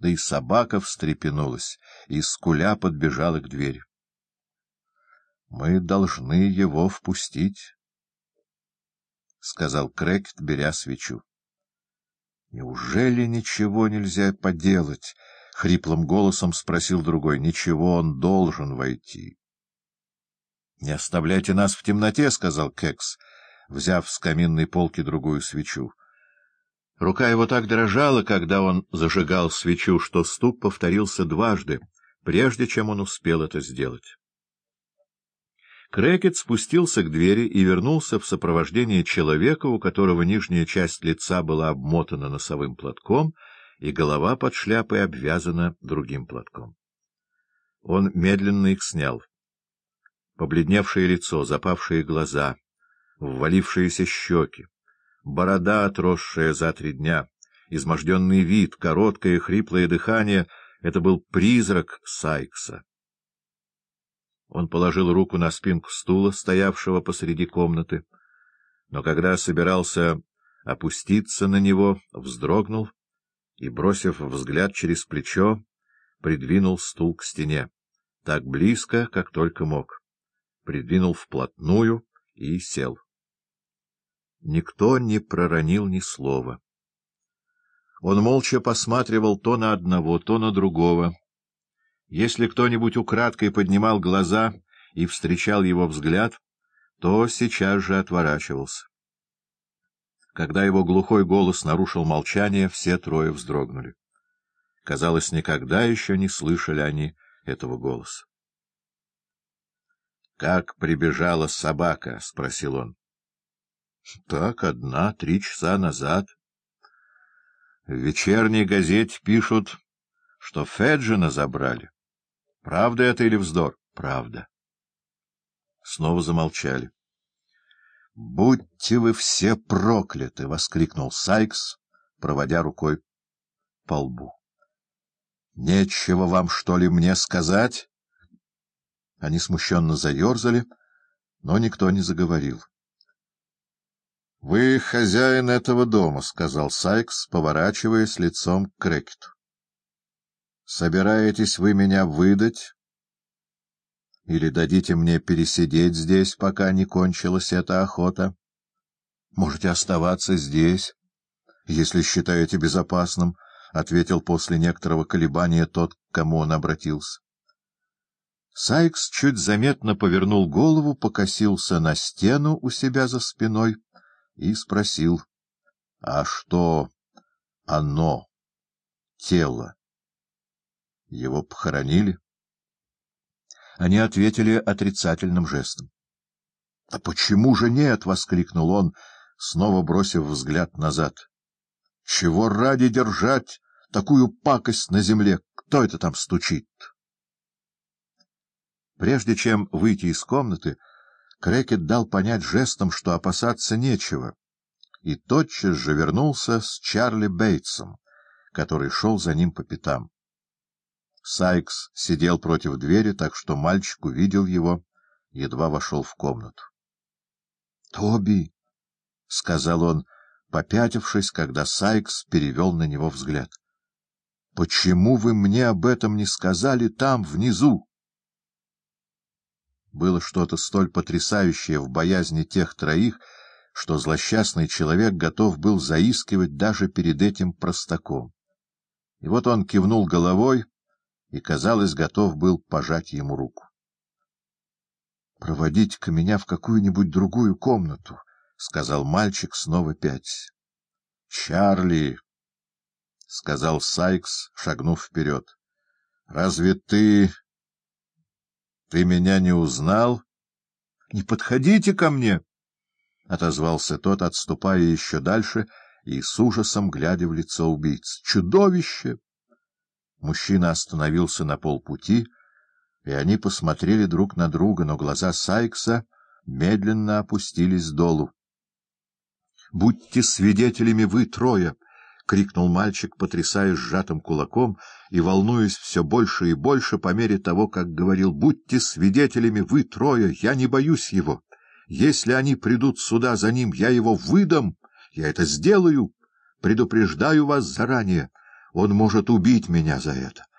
да и собака встрепенулась, и скуля подбежала к двери. — Мы должны его впустить, — сказал Крэкет, беря свечу. — Неужели ничего нельзя поделать? — хриплым голосом спросил другой. — Ничего, он должен войти. — Не оставляйте нас в темноте, — сказал Кекс, взяв с каминной полки другую свечу. Рука его так дрожала, когда он зажигал свечу, что стук повторился дважды, прежде чем он успел это сделать. Крекет спустился к двери и вернулся в сопровождении человека, у которого нижняя часть лица была обмотана носовым платком, и голова под шляпой обвязана другим платком. Он медленно их снял. Побледневшее лицо, запавшие глаза, ввалившиеся щеки, борода, отросшая за три дня, изможденный вид, короткое хриплое дыхание — это был призрак Сайкса. Он положил руку на спинку стула, стоявшего посреди комнаты, но когда собирался опуститься на него, вздрогнул и, бросив взгляд через плечо, придвинул стул к стене, так близко, как только мог, придвинул вплотную и сел. Никто не проронил ни слова. Он молча посматривал то на одного, то на другого, если кто-нибудь украдкой поднимал глаза и встречал его взгляд, то сейчас же отворачивался. Когда его глухой голос нарушил молчание, все трое вздрогнули. Казалось, никогда еще не слышали они этого голоса. — Как прибежала собака? — спросил он. — Так, одна, три часа назад. В вечерней газете пишут, что Феджина забрали. Правда это или вздор? Правда. Снова замолчали. — Будьте вы все прокляты! — воскликнул Сайкс, проводя рукой по лбу. — Нечего вам, что ли, мне сказать? Они смущенно заерзали, но никто не заговорил. — Вы хозяин этого дома, — сказал Сайкс, поворачиваясь лицом к Крекету. Собираетесь вы меня выдать? Или дадите мне пересидеть здесь, пока не кончилась эта охота? Можете оставаться здесь, если считаете безопасным, — ответил после некоторого колебания тот, к кому он обратился. Сайкс чуть заметно повернул голову, покосился на стену у себя за спиной и спросил, — А что оно, тело? Его похоронили? Они ответили отрицательным жестом. — А почему же нет? — воскликнул он, снова бросив взгляд назад. — Чего ради держать такую пакость на земле? Кто это там стучит? Прежде чем выйти из комнаты, Крекет дал понять жестом, что опасаться нечего, и тотчас же вернулся с Чарли Бейтсом, который шел за ним по пятам. Сайкс сидел против двери, так что мальчик увидел его, едва вошел в комнату. — Тоби! — сказал он, попятившись, когда Сайкс перевел на него взгляд. — Почему вы мне об этом не сказали там, внизу? Было что-то столь потрясающее в боязни тех троих, что злосчастный человек готов был заискивать даже перед этим простаком. И вот он кивнул головой, и, казалось, готов был пожать ему руку. — Проводите-ка меня в какую-нибудь другую комнату, — сказал мальчик, снова пять. — Чарли, — сказал Сайкс, шагнув вперед, — разве ты... ты меня не узнал? — Не подходите ко мне! — отозвался тот, отступая еще дальше и с ужасом глядя в лицо убийц. — Чудовище! Мужчина остановился на полпути, и они посмотрели друг на друга, но глаза Сайкса медленно опустились долу. — Будьте свидетелями вы трое! — крикнул мальчик, потрясая сжатым кулаком и волнуясь все больше и больше по мере того, как говорил. — Будьте свидетелями вы трое! Я не боюсь его! Если они придут сюда за ним, я его выдам! Я это сделаю! Предупреждаю вас заранее! Он может убить меня за это.